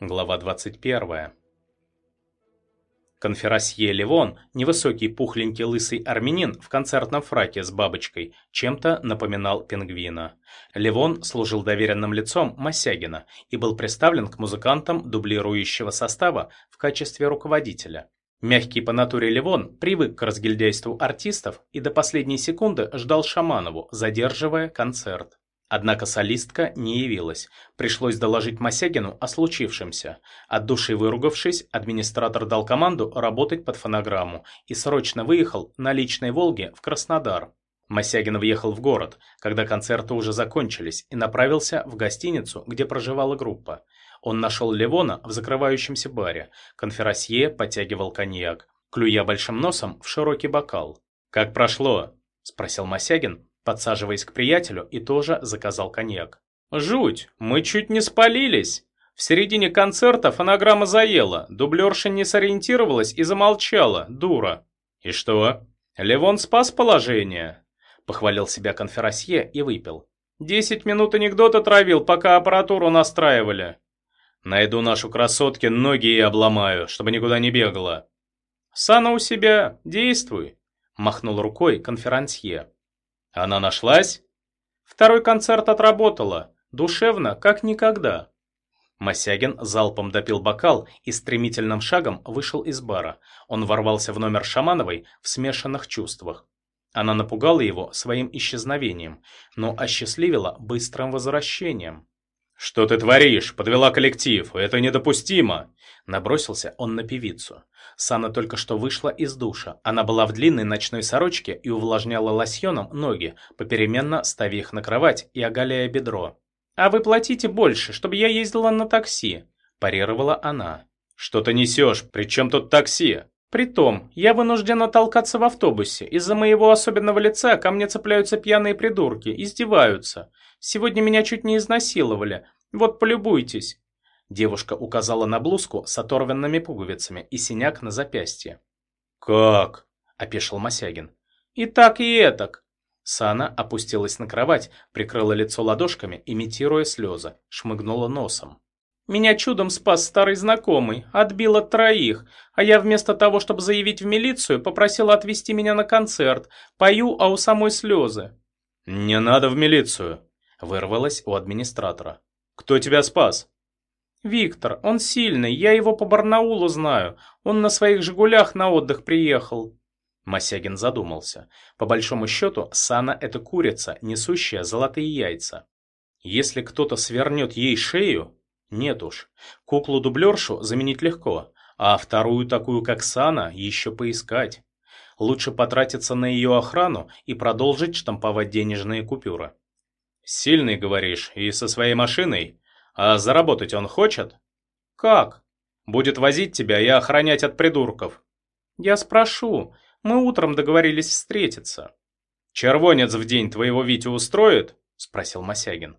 Глава 21. Конферасье Левон, невысокий пухленький лысый армянин в концертном фраке с бабочкой, чем-то напоминал пингвина. Левон служил доверенным лицом Мосягина и был представлен к музыкантам дублирующего состава в качестве руководителя. Мягкий по натуре Левон привык к разгильдяйству артистов и до последней секунды ждал Шаманову, задерживая концерт. Однако солистка не явилась. Пришлось доложить Мосягину о случившемся. От души выругавшись, администратор дал команду работать под фонограмму и срочно выехал на личной «Волге» в Краснодар. Мосягин въехал в город, когда концерты уже закончились, и направился в гостиницу, где проживала группа. Он нашел Левона в закрывающемся баре. Конферасье подтягивал коньяк, клюя большим носом в широкий бокал. «Как прошло?» – спросил Мосягин, подсаживаясь к приятелю и тоже заказал коньяк. «Жуть, мы чуть не спалились!» В середине концерта фонограмма заела, дублерша не сориентировалась и замолчала, дура. «И что?» «Левон спас положение», — похвалил себя конферасье и выпил. «Десять минут анекдота травил, пока аппаратуру настраивали». «Найду нашу красотки, ноги ей обломаю, чтобы никуда не бегала». «Сана у себя, действуй», — махнул рукой конферансье. Она нашлась? Второй концерт отработала. Душевно, как никогда. Мосягин залпом допил бокал и стремительным шагом вышел из бара. Он ворвался в номер Шамановой в смешанных чувствах. Она напугала его своим исчезновением, но осчастливила быстрым возвращением. «Что ты творишь? Подвела коллектив. Это недопустимо!» Набросился он на певицу. Сана только что вышла из душа. Она была в длинной ночной сорочке и увлажняла лосьоном ноги, попеременно ставя их на кровать и оголяя бедро. «А вы платите больше, чтобы я ездила на такси», – парировала она. «Что ты несешь? При чем тут такси?» «Притом, я вынуждена толкаться в автобусе. Из-за моего особенного лица ко мне цепляются пьяные придурки, издеваются. Сегодня меня чуть не изнасиловали. Вот полюбуйтесь». Девушка указала на блузку с оторванными пуговицами и синяк на запястье. «Как?» – опешил Мосягин. «И так, и этак». Сана опустилась на кровать, прикрыла лицо ладошками, имитируя слезы, шмыгнула носом. «Меня чудом спас старый знакомый, отбил от троих, а я вместо того, чтобы заявить в милицию, попросила отвезти меня на концерт. Пою, а у самой слезы». «Не надо в милицию», Вырвалось у администратора. «Кто тебя спас?» «Виктор, он сильный, я его по Барнаулу знаю. Он на своих «Жигулях» на отдых приехал». Мосягин задумался. По большому счету, Сана – это курица, несущая золотые яйца. Если кто-то свернет ей шею, нет уж. Куклу-дублершу заменить легко, а вторую такую, как Сана, еще поискать. Лучше потратиться на ее охрану и продолжить штамповать денежные купюры. Сильный, говоришь, и со своей машиной? А заработать он хочет? Как? Будет возить тебя и охранять от придурков. Я спрошу. Мы утром договорились встретиться. Червонец в день твоего Витю устроит? Спросил Мосягин.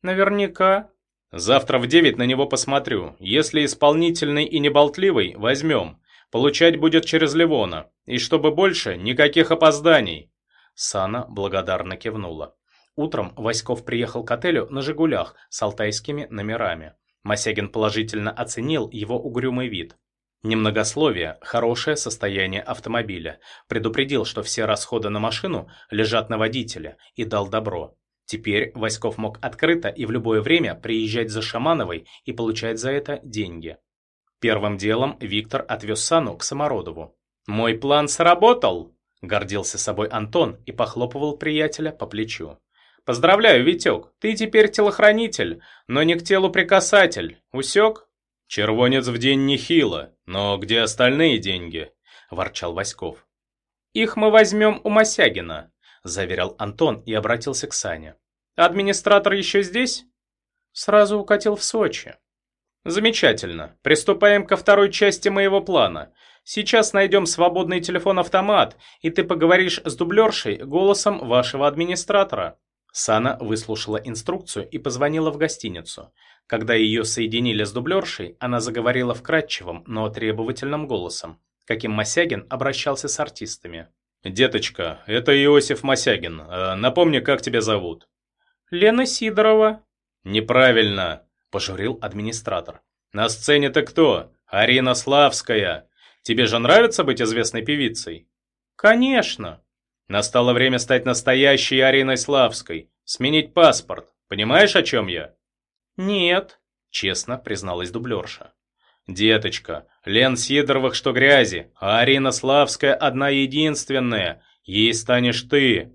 Наверняка. Завтра в девять на него посмотрю. Если исполнительный и неболтливый, возьмем. Получать будет через Ливона. И чтобы больше, никаких опозданий. Сана благодарно кивнула. Утром Васьков приехал к отелю на «Жигулях» с алтайскими номерами. Мосягин положительно оценил его угрюмый вид. Немногословие, хорошее состояние автомобиля. Предупредил, что все расходы на машину лежат на водителе и дал добро. Теперь Васьков мог открыто и в любое время приезжать за Шамановой и получать за это деньги. Первым делом Виктор отвез Сану к Самородову. «Мой план сработал!» – гордился собой Антон и похлопывал приятеля по плечу. Поздравляю, Витек, ты теперь телохранитель, но не к телу прикасатель. Усек? Червонец в день нехило, но где остальные деньги? Ворчал Васьков. Их мы возьмем у Мосягина, заверял Антон и обратился к Сане. Администратор еще здесь? Сразу укатил в Сочи. Замечательно. Приступаем ко второй части моего плана. Сейчас найдем свободный телефон-автомат, и ты поговоришь с дублершей голосом вашего администратора. Сана выслушала инструкцию и позвонила в гостиницу. Когда ее соединили с дублершей, она заговорила вкрадчивым, но требовательным голосом, каким Мосягин обращался с артистами. «Деточка, это Иосиф Мосягин. Э, напомни, как тебя зовут?» «Лена Сидорова». «Неправильно», – пожурил администратор. На сцене-то кто? Арина Славская. Тебе же нравится быть известной певицей? Конечно. Настало время стать настоящей Ариной Славской. Сменить паспорт. Понимаешь, о чем я? Нет. Честно призналась дублерша. Деточка, Лен Сидоровых что грязи, а Арина Славская одна единственная. Ей станешь ты.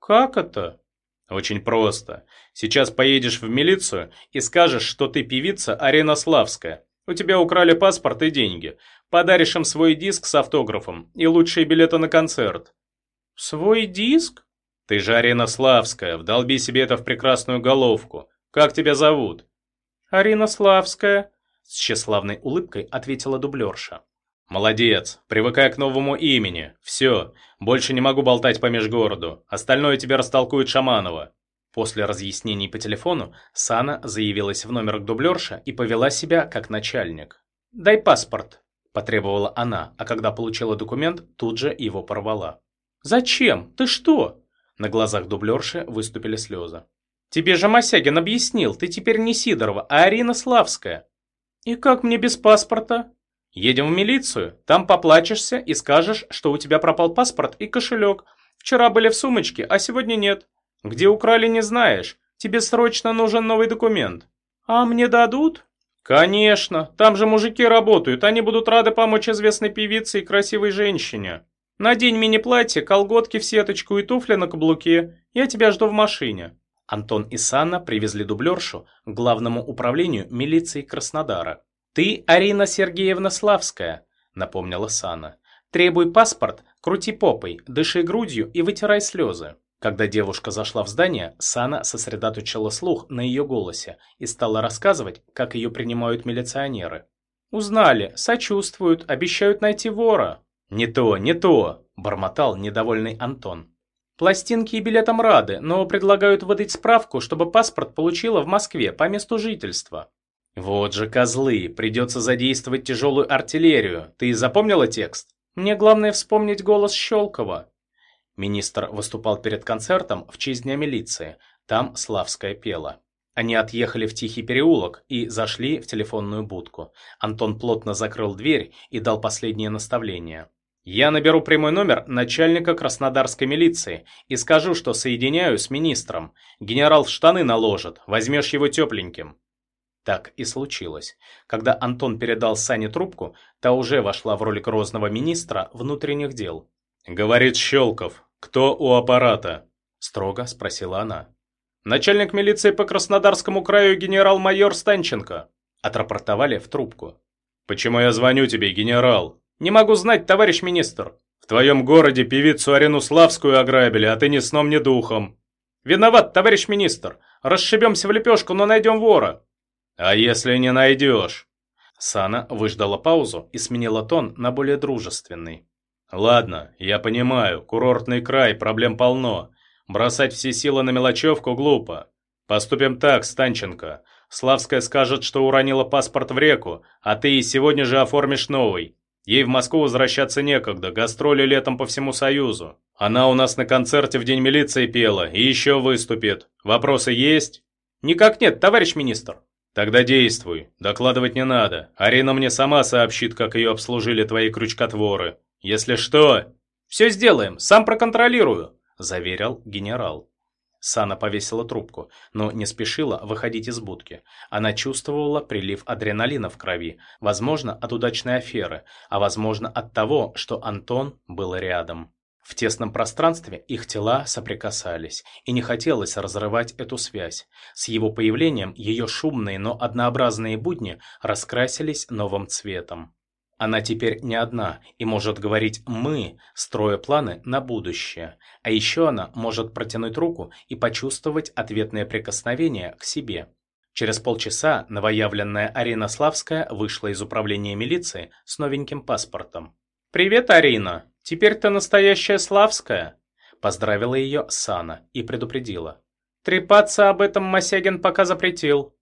Как это? Очень просто. Сейчас поедешь в милицию и скажешь, что ты певица Арина Славская. У тебя украли паспорт и деньги. Подаришь им свой диск с автографом и лучшие билеты на концерт. Свой диск? Ты же Арина Славская, вдолби себе это в прекрасную головку. Как тебя зовут? Арина Славская. С тщеславной улыбкой ответила дублерша. «Молодец, привыкай к новому имени. Все, больше не могу болтать по межгороду. Остальное тебе растолкует Шаманова». После разъяснений по телефону Сана заявилась в номер к дублерше и повела себя как начальник. «Дай паспорт», – потребовала она, а когда получила документ, тут же его порвала. «Зачем? Ты что?» На глазах дублерши выступили слезы. «Тебе же Мосягин объяснил, ты теперь не Сидорова, а Арина Славская». «И как мне без паспорта?» Едем в милицию, там поплачешься и скажешь, что у тебя пропал паспорт и кошелек. Вчера были в сумочке, а сегодня нет. Где украли, не знаешь. Тебе срочно нужен новый документ. А мне дадут? Конечно, там же мужики работают, они будут рады помочь известной певице и красивой женщине. Надень мини-платье, колготки в сеточку и туфли на каблуке. Я тебя жду в машине. Антон и Санна привезли дублершу к главному управлению милиции Краснодара. «Ты Арина Сергеевна Славская», — напомнила Сана. «Требуй паспорт, крути попой, дыши грудью и вытирай слезы». Когда девушка зашла в здание, Сана сосредоточила слух на ее голосе и стала рассказывать, как ее принимают милиционеры. «Узнали, сочувствуют, обещают найти вора». «Не то, не то», – бормотал недовольный Антон. «Пластинки и билетам рады, но предлагают выдать справку, чтобы паспорт получила в Москве по месту жительства». «Вот же козлы, придется задействовать тяжелую артиллерию. Ты запомнила текст?» «Мне главное вспомнить голос Щелкова». Министр выступал перед концертом в честь Дня милиции. Там Славская пела. Они отъехали в тихий переулок и зашли в телефонную будку. Антон плотно закрыл дверь и дал последнее наставление. «Я наберу прямой номер начальника краснодарской милиции и скажу, что соединяю с министром. Генерал в штаны наложит, возьмешь его тепленьким». Так и случилось. Когда Антон передал Сане трубку, та уже вошла в роль грозного министра внутренних дел. «Говорит Щелков, кто у аппарата?» – строго спросила она. «Начальник милиции по Краснодарскому краю генерал-майор Станченко», – отрапортовали в трубку. «Почему я звоню тебе, генерал?» «Не могу знать, товарищ министр». «В твоем городе певицу Арину Славскую ограбили, а ты ни сном, ни духом». «Виноват, товарищ министр. Расшибемся в лепешку, но найдем вора». «А если не найдешь?» Сана выждала паузу и сменила тон на более дружественный. «Ладно, я понимаю, курортный край, проблем полно. Бросать все силы на мелочевку глупо. Поступим так, Станченко. Славская скажет, что уронила паспорт в реку, а ты и сегодня же оформишь новый. Ей в Москву возвращаться некогда, гастроли летом по всему Союзу. Она у нас на концерте в День милиции пела и еще выступит. Вопросы есть?» «Никак нет, товарищ министр». «Тогда действуй. Докладывать не надо. Арина мне сама сообщит, как ее обслужили твои крючкотворы. Если что...» «Все сделаем, сам проконтролирую», – заверил генерал. Сана повесила трубку, но не спешила выходить из будки. Она чувствовала прилив адреналина в крови, возможно, от удачной аферы, а возможно от того, что Антон был рядом. В тесном пространстве их тела соприкасались, и не хотелось разрывать эту связь. С его появлением ее шумные, но однообразные будни раскрасились новым цветом. Она теперь не одна и может говорить «мы», строя планы на будущее. А еще она может протянуть руку и почувствовать ответное прикосновение к себе. Через полчаса новоявленная Арина Славская вышла из управления милиции с новеньким паспортом. «Привет, Арина! Теперь ты настоящая Славская!» Поздравила ее Сана и предупредила. «Трепаться об этом Мосягин пока запретил.